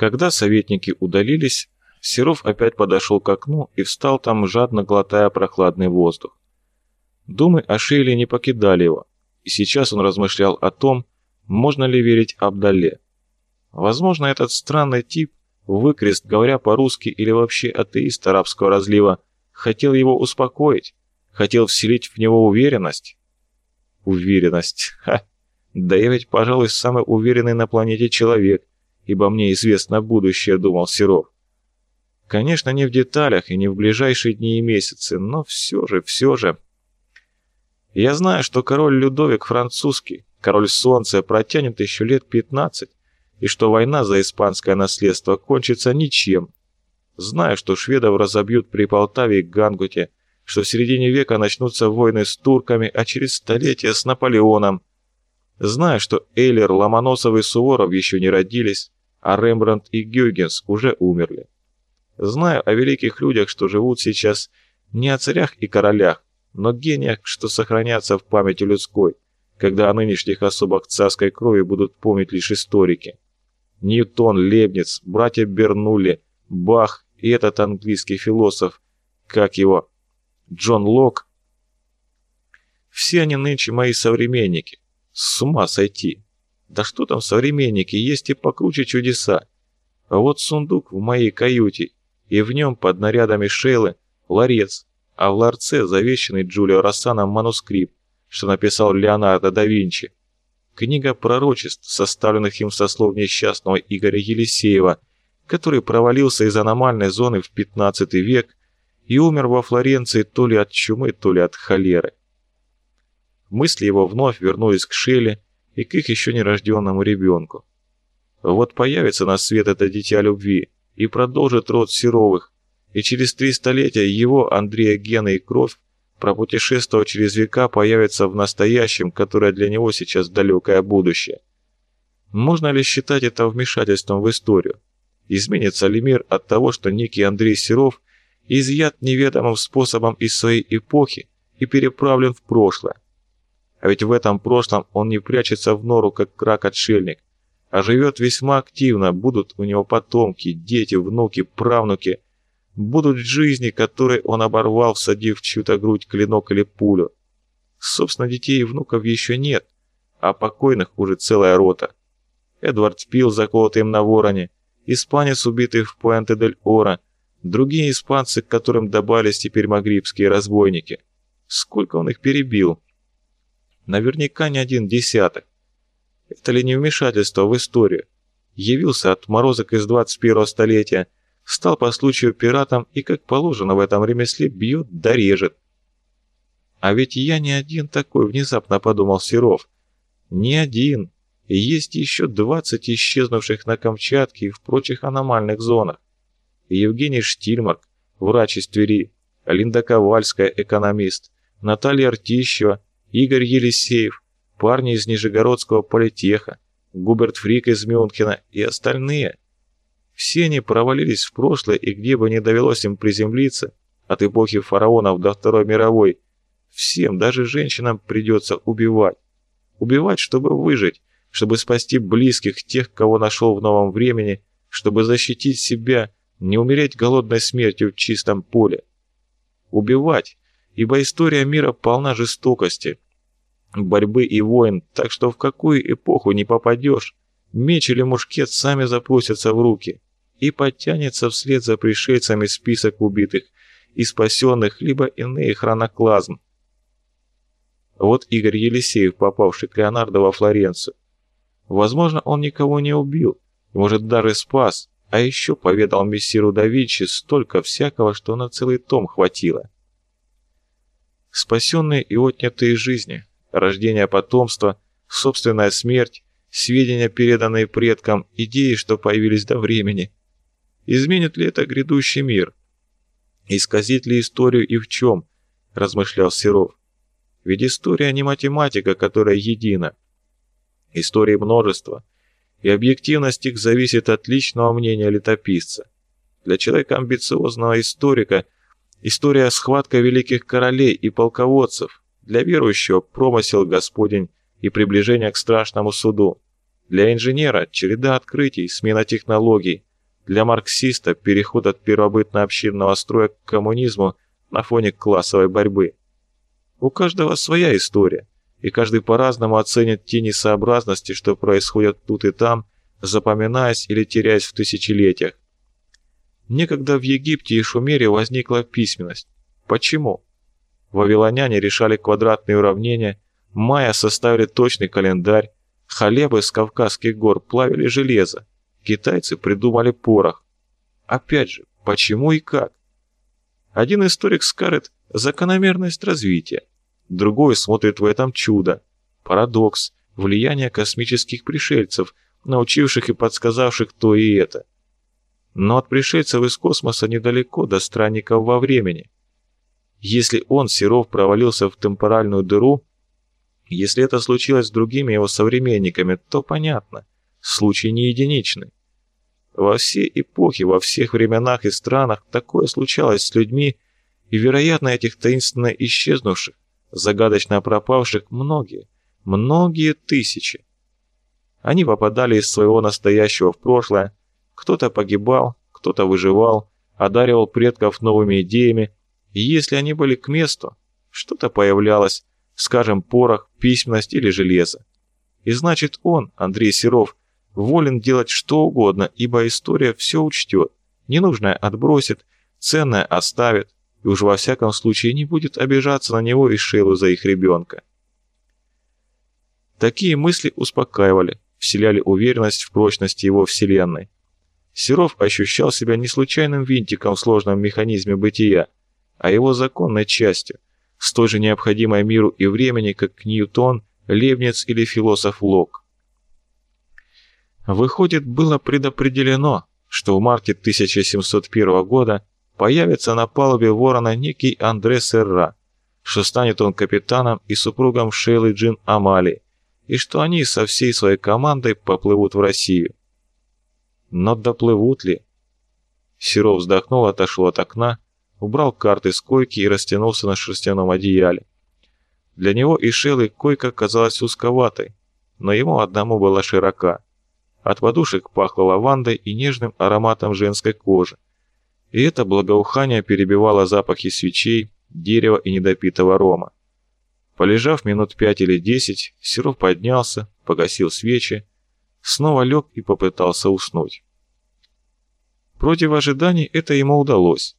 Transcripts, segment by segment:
Когда советники удалились, Серов опять подошел к окну и встал там, жадно глотая прохладный воздух. Думы о Шейле не покидали его, и сейчас он размышлял о том, можно ли верить Абдале. Возможно, этот странный тип, выкрест, говоря по-русски или вообще атеист арабского разлива, хотел его успокоить, хотел вселить в него уверенность. Уверенность, ха! Да я ведь, пожалуй, самый уверенный на планете человек, ибо мне известно будущее, думал Серов. Конечно, не в деталях и не в ближайшие дни и месяцы, но все же, все же. Я знаю, что король Людовик французский, король солнца, протянет еще лет 15, и что война за испанское наследство кончится ничем. Знаю, что шведов разобьют при Полтаве и Гангуте, что в середине века начнутся войны с турками, а через столетия с Наполеоном. Знаю, что Эйлер, Ломоносов и Суворов еще не родились, а Рембрандт и Гюйгенс уже умерли. Знаю о великих людях, что живут сейчас не о царях и королях, но гениях, что сохранятся в памяти людской, когда о нынешних особах царской крови будут помнить лишь историки. Ньютон, Лебниц, братья Бернулли, Бах и этот английский философ, как его, Джон Лок. Все они нынче мои современники. С ума сойти. Да что там современники, есть и покруче чудеса. А вот сундук в моей каюте и в нем под нарядами Шейлы ларец, а в ларце завещанный Джулио Рассаном манускрипт, что написал Леонардо да Винчи. Книга пророчеств, составленных им со слов несчастного Игоря Елисеева, который провалился из аномальной зоны в 15 век и умер во Флоренции то ли от чумы, то ли от холеры. Мысли его вновь вернулись к Шелле и к их еще нерожденному ребенку. Вот появится на свет это дитя любви, и продолжит род Серовых, и через три столетия его, Андрея Гена и кровь, пропутешествовав через века, появится в настоящем, которое для него сейчас далекое будущее. Можно ли считать это вмешательством в историю? Изменится ли мир от того, что некий Андрей Серов изъят неведомым способом из своей эпохи и переправлен в прошлое? А ведь в этом прошлом он не прячется в нору, как крак-отшельник, а живет весьма активно, будут у него потомки, дети, внуки, правнуки, будут жизни, которые он оборвал, всадив в чью-то грудь клинок или пулю. Собственно, детей и внуков еще нет, а покойных уже целая рота. Эдвард Пил, заколотый им на вороне, испанец, убитый в Пуэнте-дель-Ора, другие испанцы, к которым добавились теперь магрибские разбойники. Сколько он их перебил? Наверняка не один десяток. Это ли не вмешательство в историю? Явился отморозок из 21-го столетия, стал по случаю пиратом и, как положено в этом ремесле, бьет да режет. А ведь я не один такой, внезапно подумал Серов. Не один. Есть еще 20 исчезнувших на Камчатке и в прочих аномальных зонах. Евгений Штильмарк, врач из Твери, Линда Ковальская, экономист, Наталья Артищева, Игорь Елисеев, парни из Нижегородского политеха, Губерт Фрик из Мюнхена и остальные. Все они провалились в прошлое, и где бы не довелось им приземлиться, от эпохи фараонов до Второй мировой, всем, даже женщинам, придется убивать. Убивать, чтобы выжить, чтобы спасти близких, тех, кого нашел в новом времени, чтобы защитить себя, не умереть голодной смертью в чистом поле. Убивать, ибо история мира полна жестокости – борьбы и войн, так что в какую эпоху не попадешь, меч или мушкет сами запросятся в руки и подтянется вслед за пришельцами список убитых и спасенных, либо иные хроноклазм. Вот Игорь Елисеев, попавший к Леонардо во Флоренцию. Возможно, он никого не убил, может, даже спас, а еще поведал мессиру да Винчи столько всякого, что на целый том хватило. Спасенные и отнятые жизни – рождение потомства, собственная смерть, сведения, переданные предкам, идеи, что появились до времени. Изменит ли это грядущий мир? Исказит ли историю и в чем? Размышлял Серов. Ведь история не математика, которая едина. Истории множество, и объективность их зависит от личного мнения летописца. Для человека амбициозного историка история схватка великих королей и полководцев, для верующего промысел Господень и приближение к страшному суду. Для инженера череда открытий, смена технологий, Для марксиста переход от первобытно-общинного строя к коммунизму на фоне классовой борьбы. У каждого своя история, и каждый по-разному оценит те несообразности, что происходят тут и там, запоминаясь или теряясь в тысячелетиях. Некогда в Египте и Шумере возникла письменность. Почему? Вавилоняне решали квадратные уравнения, майя составили точный календарь, халебы с Кавказских гор плавили железо, китайцы придумали порох. Опять же, почему и как? Один историк скажет закономерность развития, другой смотрит в этом чудо, парадокс, влияние космических пришельцев, научивших и подсказавших то и это. Но от пришельцев из космоса недалеко до странников во времени. Если он, Серов, провалился в темпоральную дыру, если это случилось с другими его современниками, то понятно, случай не единичный. Во все эпохи, во всех временах и странах такое случалось с людьми, и, вероятно, этих таинственно исчезнувших, загадочно пропавших многие, многие тысячи. Они попадали из своего настоящего в прошлое, кто-то погибал, кто-то выживал, одаривал предков новыми идеями, и если они были к месту, что-то появлялось, скажем, порох, письменность или железо. И значит он, Андрей Серов, волен делать что угодно, ибо история все учтет, ненужное отбросит, ценное оставит, и уж во всяком случае не будет обижаться на него и Шейлу за их ребенка. Такие мысли успокаивали, вселяли уверенность в прочности его вселенной. Серов ощущал себя не случайным винтиком в сложном механизме бытия, а его законной частью, с той же необходимой миру и времени, как Ньютон, Левниц или философ Лок. Выходит, было предопределено, что в марте 1701 года появится на палубе Ворона некий Андре Серра, что станет он капитаном и супругом Шейлы Джин Амали, и что они со всей своей командой поплывут в Россию. Но доплывут ли? Серов вздохнул, отошел от окна, убрал карты с койки и растянулся на шерстяном одеяле. Для него и Шеллы койка казалась узковатой, но ему одному была широка. От подушек пахло лавандой и нежным ароматом женской кожи. И это благоухание перебивало запахи свечей, дерева и недопитого рома. Полежав минут пять или десять, Серов поднялся, погасил свечи, снова лег и попытался уснуть. Против ожиданий это ему удалось.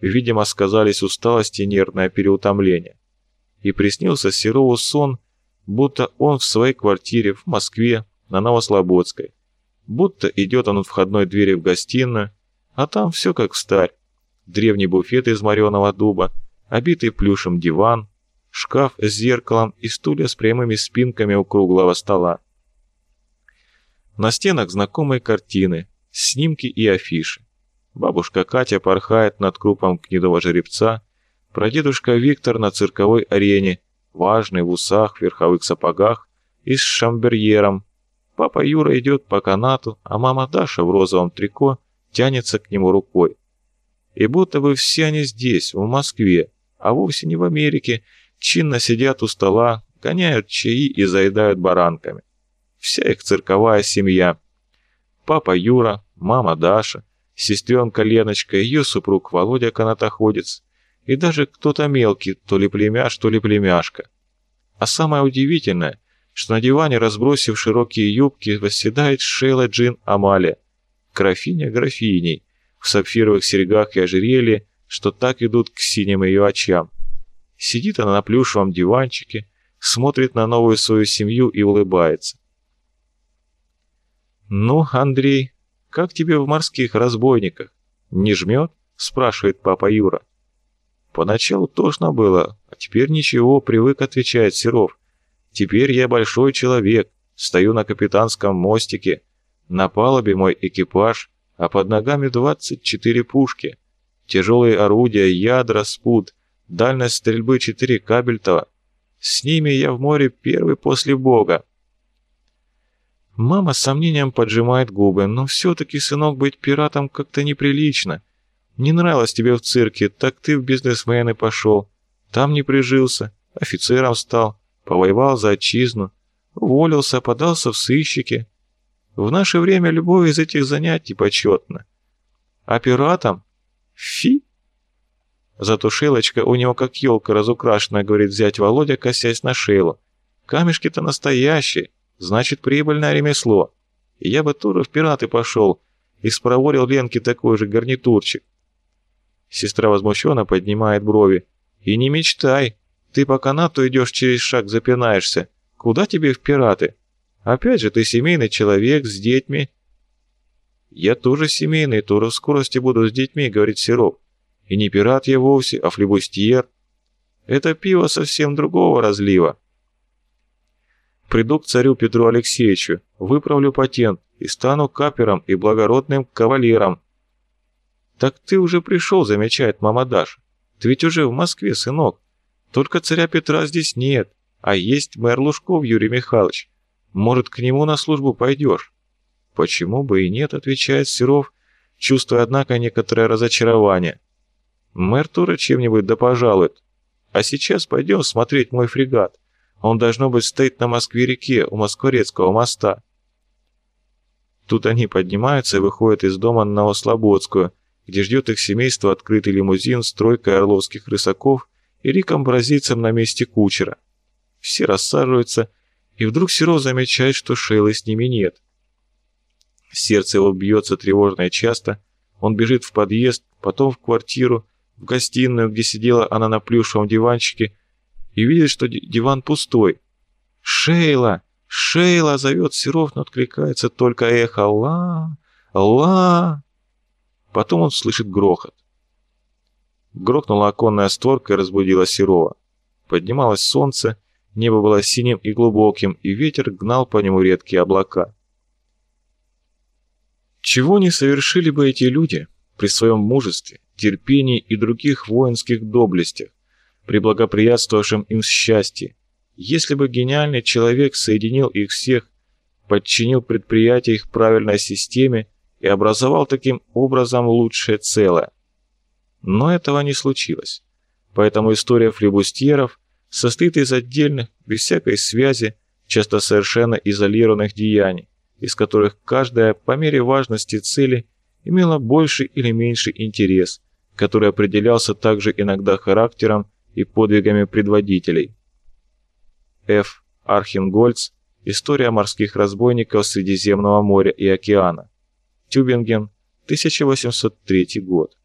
Видимо, сказались усталость и нервное переутомление. И приснился Серову сон, будто он в своей квартире в Москве на Новослободской, будто идет он от входной двери в гостиную, а там все как в старь. Древний буфет из мореного дуба, обитый плюшем диван, шкаф с зеркалом и стулья с прямыми спинками у круглого стола. На стенах знакомые картины, снимки и афиши. Бабушка Катя порхает над крупом гнедого жеребца, прадедушка Виктор на цирковой арене, важный в усах, в верховых сапогах и с шамберьером. Папа Юра идет по канату, а мама Даша в розовом трико тянется к нему рукой. И будто бы все они здесь, в Москве, а вовсе не в Америке, чинно сидят у стола, гоняют чаи и заедают баранками. Вся их цирковая семья. Папа Юра, мама Даша – сестренка Леночка, ее супруг Володя канатоходец, и даже кто-то мелкий, то ли племяш, то ли племяшка. А самое удивительное, что на диване, разбросив широкие юбки, восседает Шейла Джин Амалия, графиня графиней, в сапфировых серьгах и ожерелье, что так идут к синим ее очам. Сидит она на плюшевом диванчике, смотрит на новую свою семью и улыбается. «Ну, Андрей, как тебе в морских разбойниках? Не жмет?» – спрашивает папа Юра. Поначалу тошно было, а теперь ничего, привык, отвечает Серов. Теперь я большой человек, стою на капитанском мостике, на палубе мой экипаж, а под ногами 24 пушки, тяжелые орудия, ядра, спут, дальность стрельбы 4 кабельтова. С ними я в море первый после Бога. Мама с сомнением поджимает губы, но все-таки, сынок, быть пиратом как-то неприлично. Не нравилось тебе в цирке, так ты в бизнесмены пошел. Там не прижился, офицером стал, повоевал за отчизну, уволился, подался в сыщики. В наше время любое из этих занятий почетно. А пиратам? Фи! Зато Шейлочка у него как елка разукрашенная, говорит взять Володя, косясь на Шейлу. Камешки-то настоящие, значит прибыльное ремесло. Я бы тоже в пираты пошел и спроворил Ленке такой же гарнитурчик. Сестра возмущенно поднимает брови. И не мечтай, ты по канату идешь через шаг, запинаешься. Куда тебе в пираты? Опять же, ты семейный человек с детьми. Я тоже семейный, тоже в скорости буду с детьми, говорит Серов. И не пират я вовсе, а флебустьер. Это пиво совсем другого разлива. Приду к царю Петру Алексеевичу, выправлю патент и стану капером и благородным кавалером. Так ты уже пришел, замечает мама Даша. Ты ведь уже в Москве, сынок. Только царя Петра здесь нет, а есть мэр Лужков Юрий Михайлович. Может, к нему на службу пойдешь? Почему бы и нет, отвечает Серов, чувствуя, однако, некоторое разочарование. Мэр Тура чем-нибудь да пожалует. А сейчас пойдем смотреть мой фрегат. Он, должно быть, стоит на Москве-реке у Москворецкого моста. Тут они поднимаются и выходят из дома на Новослободскую, где ждет их семейство открытый лимузин с тройкой орловских рысаков и риком бразильцем на месте кучера. Все рассаживаются, и вдруг Серов замечает, что Шейлы с ними нет. Сердце его бьется тревожно и часто, он бежит в подъезд, потом в квартиру, в гостиную, где сидела она на плюшевом диванчике, и видит, что диван пустой. «Шейла! Шейла!» — зовет Серов, но откликается только эхо «Ла! Ла!». Потом он слышит грохот. Грохнула оконная створка и разбудила Серова. Поднималось солнце, небо было синим и глубоким, и ветер гнал по нему редкие облака. Чего не совершили бы эти люди при своем мужестве, терпении и других воинских доблестях, при благоприятствовавшем им счастье, если бы гениальный человек соединил их всех, подчинил предприятие их правильной системе и образовал таким образом лучшее целое. Но этого не случилось. Поэтому история флебустьеров состоит из отдельных, без всякой связи, часто совершенно изолированных деяний, из которых каждая по мере важности цели имела больше или меньший интерес, который определялся также иногда характером и подвигами предводителей. Ф. Архенгольц. История морских разбойников Средиземного моря и океана. Тюбинген. 1803 год.